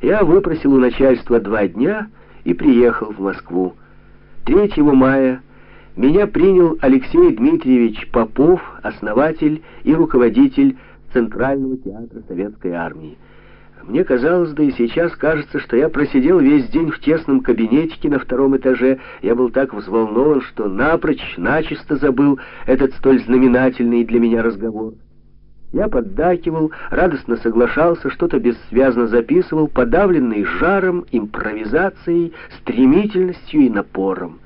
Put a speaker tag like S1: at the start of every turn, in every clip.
S1: Я выпросил у начальства два дня и приехал в Москву. 3 мая меня принял Алексей Дмитриевич Попов, основатель и руководитель Центрального театра Советской Армии. Мне казалось, да и сейчас кажется, что я просидел весь день в тесном кабинетике на втором этаже. Я был так взволнован, что напрочь, начисто забыл этот столь знаменательный для меня разговор. Я поддакивал, радостно соглашался, что-то бессвязно записывал, подавленный жаром, импровизацией, стремительностью и напором.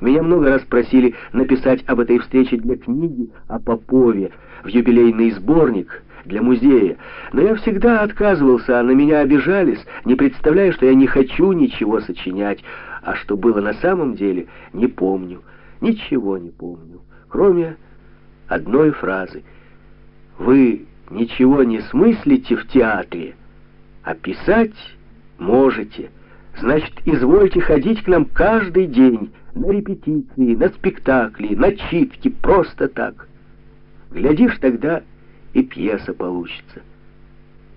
S1: Меня много раз просили написать об этой встрече для книги о Попове, в юбилейный сборник, для музея. Но я всегда отказывался, а на меня обижались, не представляя, что я не хочу ничего сочинять, а что было на самом деле, не помню, ничего не помню, кроме одной фразы — вы ничего не смыслите в театре, а писать можете. Значит, извольте ходить к нам каждый день на репетиции, на спектакли, на читки, просто так. Глядишь, тогда и пьеса получится.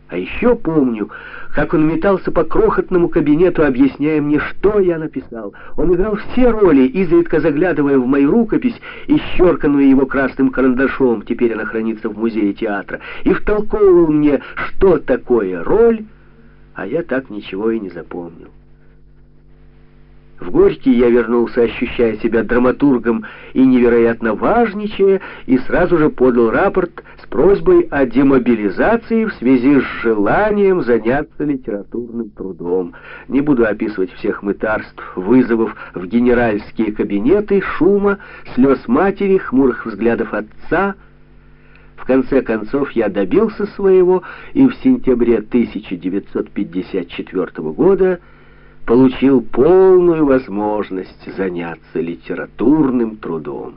S1: А еще помню, как он метался по крохотному кабинету, объясняя мне, что я написал. Он играл все роли, изредка заглядывая в мою рукопись, исчерканную его красным карандашом, теперь она хранится в музее театра, и втолковывал мне, что такое роль, а я так ничего и не запомнил. В Горький я вернулся, ощущая себя драматургом и невероятно важничая, и сразу же подал рапорт просьбой о демобилизации в связи с желанием заняться литературным трудом. Не буду описывать всех мытарств, вызовов в генеральские кабинеты, шума, слез матери, хмурых взглядов отца. В конце концов я добился своего, и в сентябре 1954 года получил полную возможность заняться литературным трудом.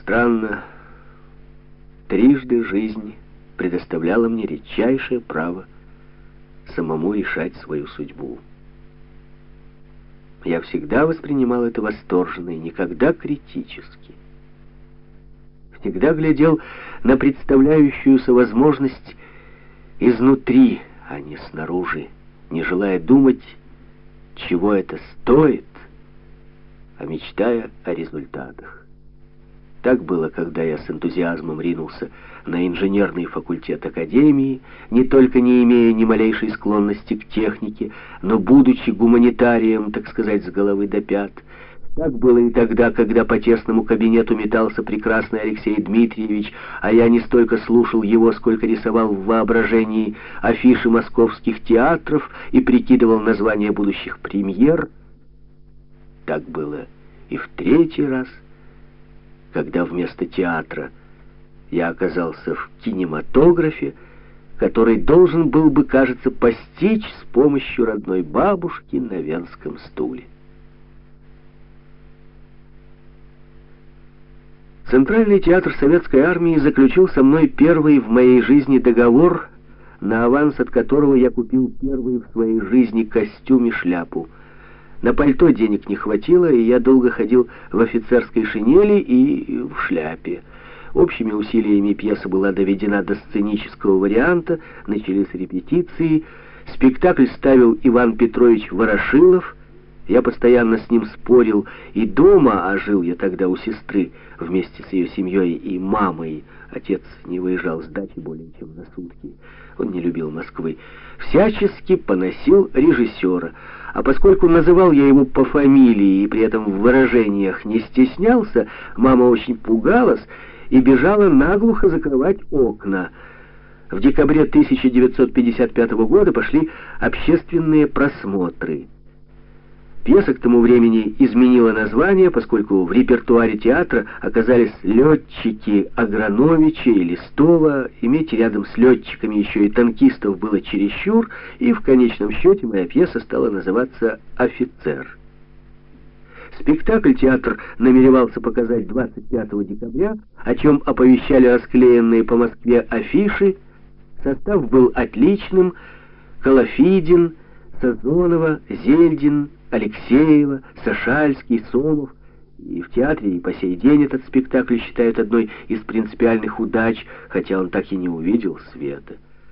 S1: Странно, трижды жизнь предоставляла мне редчайшее право самому решать свою судьбу. Я всегда воспринимал это восторженно и никогда критически. Всегда глядел на представляющуюся возможность изнутри, а не снаружи не желая думать, чего это стоит, а мечтая о результатах. Так было, когда я с энтузиазмом ринулся на инженерный факультет Академии, не только не имея ни малейшей склонности к технике, но будучи гуманитарием, так сказать, с головы до пят, так было и тогда, когда по тесному кабинету метался прекрасный Алексей Дмитриевич, а я не столько слушал его, сколько рисовал в воображении афиши московских театров и прикидывал названия будущих премьер. Так было и в третий раз, когда вместо театра я оказался в кинематографе, который должен был бы, кажется, постичь с помощью родной бабушки на венском стуле. Центральный театр Советской Армии заключил со мной первый в моей жизни договор, на аванс от которого я купил первый в своей жизни костюм и шляпу. На пальто денег не хватило, и я долго ходил в офицерской шинели и в шляпе. Общими усилиями пьеса была доведена до сценического варианта, начались репетиции. Спектакль ставил Иван Петрович Ворошилов — я постоянно с ним спорил и дома, а жил я тогда у сестры вместе с ее семьей и мамой. Отец не выезжал с дачи более чем на сутки. Он не любил Москвы. Всячески поносил режиссера. А поскольку называл я его по фамилии и при этом в выражениях не стеснялся, мама очень пугалась и бежала наглухо закрывать окна. В декабре 1955 года пошли общественные просмотры. Пьеса к тому времени изменила название, поскольку в репертуаре театра оказались летчики Аграновича и Листова. Иметь рядом с летчиками еще и танкистов было чересчур, и в конечном счете моя пьеса стала называться «Офицер». Спектакль театр намеревался показать 25 декабря, о чем оповещали расклеенные по Москве афиши. Состав был отличным. Колофидин, Сазонова, Зельдин, Алексеева, Сашальский, Сомов. И в театре и по сей день этот спектакль считают одной из принципиальных удач, хотя он так и не увидел света.